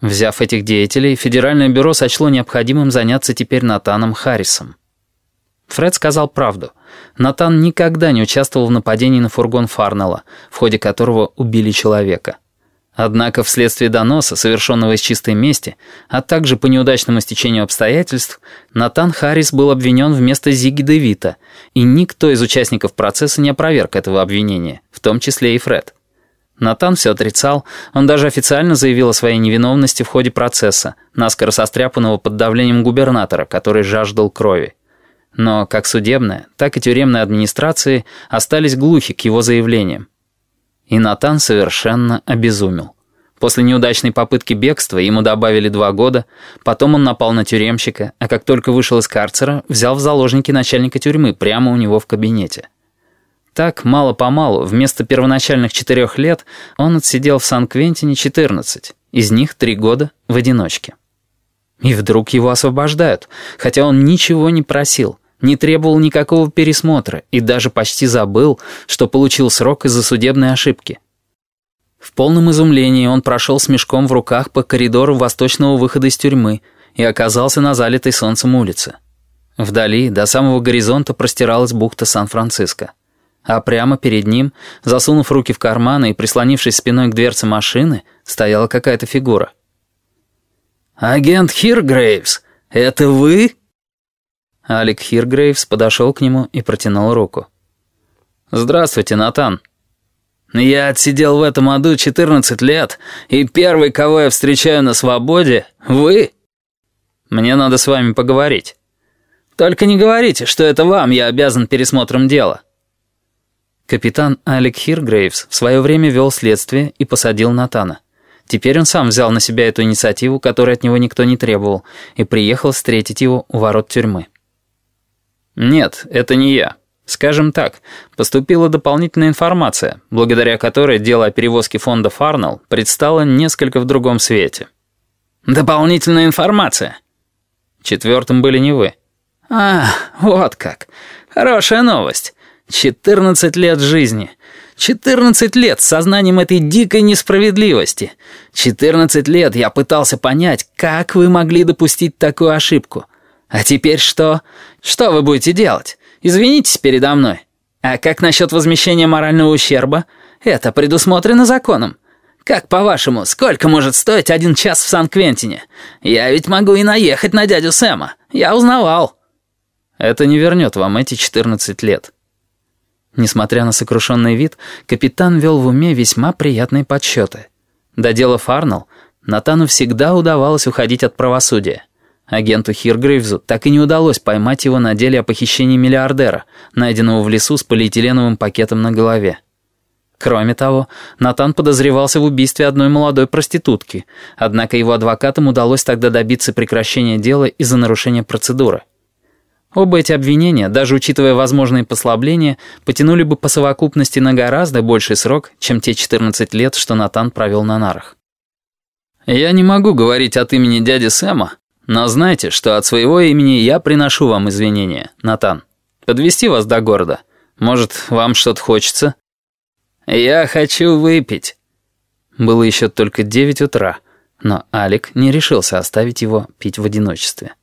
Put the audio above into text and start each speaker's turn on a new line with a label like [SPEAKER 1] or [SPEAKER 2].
[SPEAKER 1] Взяв этих деятелей, Федеральное бюро сочло необходимым заняться теперь Натаном Харрисом. Фред сказал правду. Натан никогда не участвовал в нападении на фургон Фарнелла, в ходе которого убили человека. Однако вследствие доноса, совершенного из чистой мести, а также по неудачному стечению обстоятельств, Натан Харрис был обвинен вместо Зиги Девита, и никто из участников процесса не опроверг этого обвинения, в том числе и Фред. Натан все отрицал, он даже официально заявил о своей невиновности в ходе процесса, наскоро состряпанного под давлением губернатора, который жаждал крови. Но как судебная, так и тюремная администрации остались глухи к его заявлениям. И Натан совершенно обезумел. После неудачной попытки бегства ему добавили два года, потом он напал на тюремщика, а как только вышел из карцера, взял в заложники начальника тюрьмы прямо у него в кабинете. Так, мало-помалу, вместо первоначальных четырех лет, он отсидел в Сан-Квентине 14, из них три года в одиночке. И вдруг его освобождают, хотя он ничего не просил, не требовал никакого пересмотра и даже почти забыл, что получил срок из-за судебной ошибки. В полном изумлении он прошел с мешком в руках по коридору восточного выхода из тюрьмы и оказался на залитой солнцем улице. Вдали, до самого горизонта, простиралась бухта Сан-Франциско а прямо перед ним, засунув руки в карманы и прислонившись спиной к дверце машины, стояла какая-то фигура. «Агент Хиргрейвс, это вы?» Алик Хиргрейвс подошел к нему и протянул руку. «Здравствуйте, Натан». «Я отсидел в этом аду 14 лет, и первый, кого я встречаю на свободе, вы?» «Мне надо с вами поговорить». «Только не говорите, что это вам я обязан пересмотром дела». Капитан Алек Хиргрейвс в свое время вел следствие и посадил Натана. Теперь он сам взял на себя эту инициативу, которой от него никто не требовал, и приехал встретить его у ворот тюрьмы. «Нет, это не я. Скажем так, поступила дополнительная информация, благодаря которой дело о перевозке фонда Фарнелл предстало несколько в другом свете». «Дополнительная информация?» Четвертым были не вы. «А, вот как. Хорошая новость. 14 лет жизни. 14 лет с сознанием этой дикой несправедливости. 14 лет я пытался понять, как вы могли допустить такую ошибку. А теперь что? Что вы будете делать? Извинитесь передо мной. А как насчет возмещения морального ущерба? Это предусмотрено законом. Как, по-вашему, сколько может стоить один час в Сан-Квентине? Я ведь могу и наехать на дядю Сэма. Я узнавал. Это не вернет вам эти 14 лет. Несмотря на сокрушенный вид, капитан вел в уме весьма приятные подсчеты. До дела Фарнелл, Натану всегда удавалось уходить от правосудия. Агенту Хиргрейвзу так и не удалось поймать его на деле о похищении миллиардера, найденного в лесу с полиэтиленовым пакетом на голове. Кроме того, Натан подозревался в убийстве одной молодой проститутки, однако его адвокатам удалось тогда добиться прекращения дела из-за нарушения процедуры. Оба эти обвинения, даже учитывая возможные послабления, потянули бы по совокупности на гораздо больший срок, чем те 14 лет, что Натан провел на нарах. «Я не могу говорить от имени дяди Сэма, но знайте, что от своего имени я приношу вам извинения, Натан. Подвести вас до города. Может, вам что-то хочется?» «Я хочу выпить». Было еще только 9 утра, но Алик не решился оставить его пить в одиночестве.